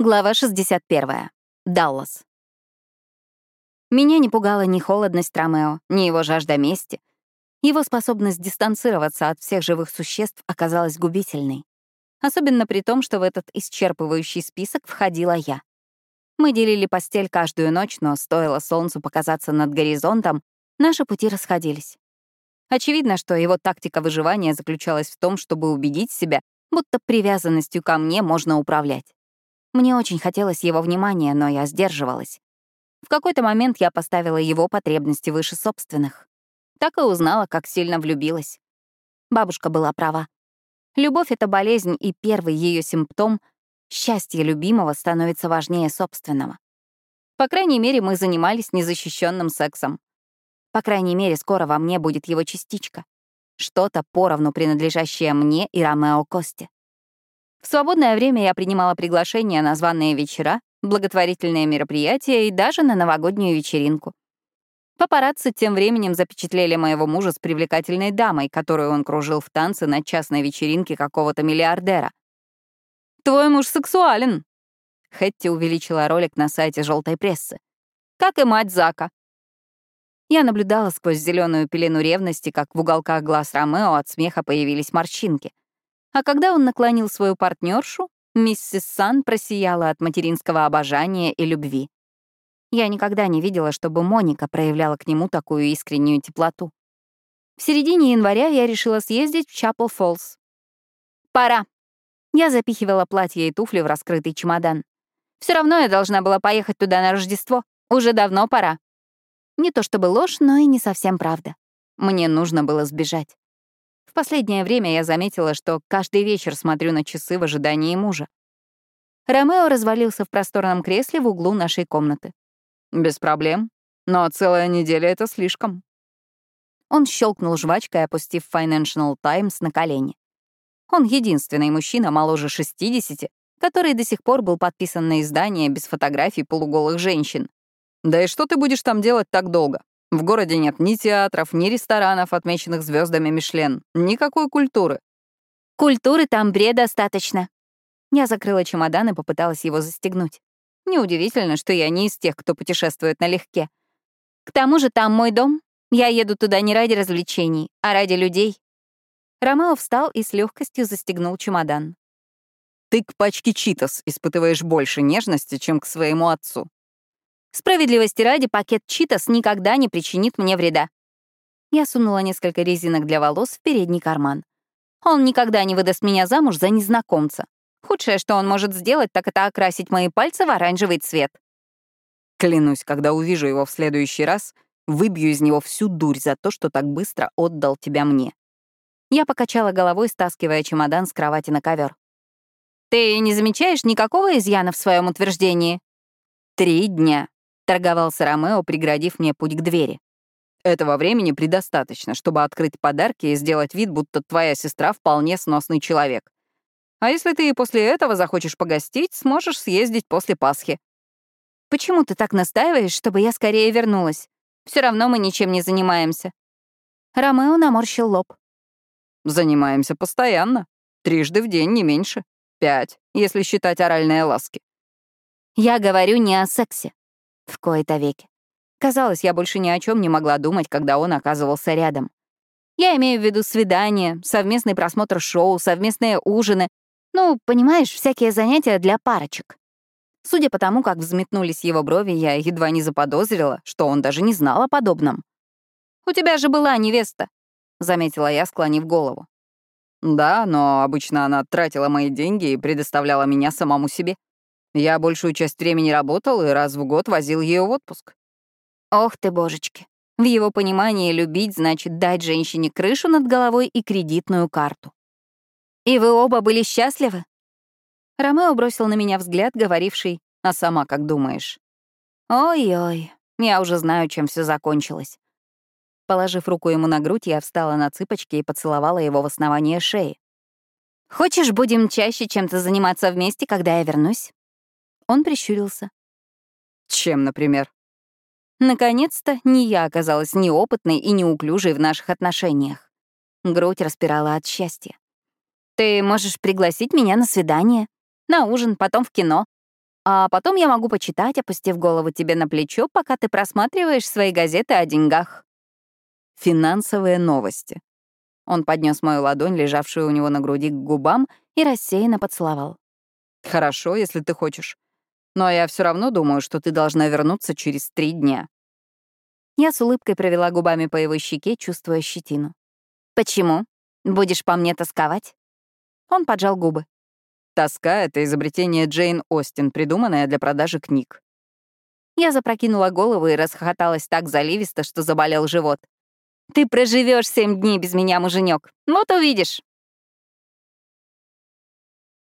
Глава 61. Даллас. Меня не пугала ни холодность Ромео, ни его жажда мести. Его способность дистанцироваться от всех живых существ оказалась губительной. Особенно при том, что в этот исчерпывающий список входила я. Мы делили постель каждую ночь, но стоило солнцу показаться над горизонтом, наши пути расходились. Очевидно, что его тактика выживания заключалась в том, чтобы убедить себя, будто привязанностью ко мне можно управлять. Мне очень хотелось его внимания, но я сдерживалась. В какой-то момент я поставила его потребности выше собственных. Так и узнала, как сильно влюбилась. Бабушка была права. Любовь — это болезнь, и первый ее симптом — счастье любимого становится важнее собственного. По крайней мере, мы занимались незащищенным сексом. По крайней мере, скоро во мне будет его частичка. Что-то поровну принадлежащее мне и Ромео Косте. В свободное время я принимала приглашения на званые вечера, благотворительные мероприятия и даже на новогоднюю вечеринку. Папарацци тем временем запечатлели моего мужа с привлекательной дамой, которую он кружил в танце на частной вечеринке какого-то миллиардера. «Твой муж сексуален!» Хэтти увеличила ролик на сайте желтой прессы. «Как и мать Зака». Я наблюдала сквозь зеленую пелену ревности, как в уголках глаз Ромео от смеха появились морщинки — а когда он наклонил свою партнершу, миссис Сан просияла от материнского обожания и любви. Я никогда не видела, чтобы Моника проявляла к нему такую искреннюю теплоту. В середине января я решила съездить в Чапл Фоллс. Пора. Я запихивала платье и туфли в раскрытый чемодан. Все равно я должна была поехать туда на Рождество. Уже давно пора. Не то чтобы ложь, но и не совсем правда. Мне нужно было сбежать. В последнее время я заметила, что каждый вечер смотрю на часы в ожидании мужа. Ромео развалился в просторном кресле в углу нашей комнаты. «Без проблем. Но целая неделя — это слишком». Он щелкнул жвачкой, опустив Financial Times на колени. Он единственный мужчина моложе 60, который до сих пор был подписан на издание без фотографий полуголых женщин. «Да и что ты будешь там делать так долго? В городе нет ни театров, ни ресторанов, отмеченных звездами Мишлен, никакой культуры. Культуры там предостаточно. Я закрыла чемодан и попыталась его застегнуть. Неудивительно, что я не из тех, кто путешествует налегке. К тому же там мой дом. Я еду туда не ради развлечений, а ради людей. Ромео встал и с легкостью застегнул чемодан. Ты к пачке читос испытываешь больше нежности, чем к своему отцу. Справедливости ради, пакет Читас никогда не причинит мне вреда. Я сунула несколько резинок для волос в передний карман. Он никогда не выдаст меня замуж за незнакомца. Худшее, что он может сделать, так это окрасить мои пальцы в оранжевый цвет. Клянусь, когда увижу его в следующий раз, выбью из него всю дурь за то, что так быстро отдал тебя мне. Я покачала головой, стаскивая чемодан с кровати на ковер. Ты не замечаешь никакого изъяна в своем утверждении? Три дня. — торговался Ромео, преградив мне путь к двери. «Этого времени предостаточно, чтобы открыть подарки и сделать вид, будто твоя сестра вполне сносный человек. А если ты и после этого захочешь погостить, сможешь съездить после Пасхи». «Почему ты так настаиваешь, чтобы я скорее вернулась? Все равно мы ничем не занимаемся». Ромео наморщил лоб. «Занимаемся постоянно. Трижды в день, не меньше. Пять, если считать оральные ласки». «Я говорю не о сексе. В кои-то веки. Казалось, я больше ни о чем не могла думать, когда он оказывался рядом. Я имею в виду свидания, совместный просмотр шоу, совместные ужины. Ну, понимаешь, всякие занятия для парочек. Судя по тому, как взметнулись его брови, я едва не заподозрила, что он даже не знал о подобном. «У тебя же была невеста», — заметила я, склонив голову. «Да, но обычно она тратила мои деньги и предоставляла меня самому себе. Я большую часть времени работал и раз в год возил ее в отпуск. Ох ты, божечки. В его понимании любить значит дать женщине крышу над головой и кредитную карту. «И вы оба были счастливы?» Ромео бросил на меня взгляд, говоривший «А сама как думаешь?» «Ой-ой, я уже знаю, чем все закончилось». Положив руку ему на грудь, я встала на цыпочки и поцеловала его в основание шеи. «Хочешь, будем чаще чем-то заниматься вместе, когда я вернусь?» Он прищурился. Чем, например? Наконец-то не я оказалась неопытной и неуклюжей в наших отношениях. Грудь распирала от счастья. Ты можешь пригласить меня на свидание, на ужин, потом в кино. А потом я могу почитать, опустив голову тебе на плечо, пока ты просматриваешь свои газеты о деньгах. Финансовые новости. Он поднес мою ладонь, лежавшую у него на груди, к губам и рассеянно поцеловал. «Хорошо, если ты хочешь. Но я все равно думаю, что ты должна вернуться через три дня». Я с улыбкой провела губами по его щеке, чувствуя щетину. «Почему? Будешь по мне тосковать?» Он поджал губы. Тоска — это изобретение Джейн Остин, придуманное для продажи книг. Я запрокинула голову и расхохоталась так заливисто, что заболел живот. «Ты проживешь семь дней без меня, муженек. Вот увидишь.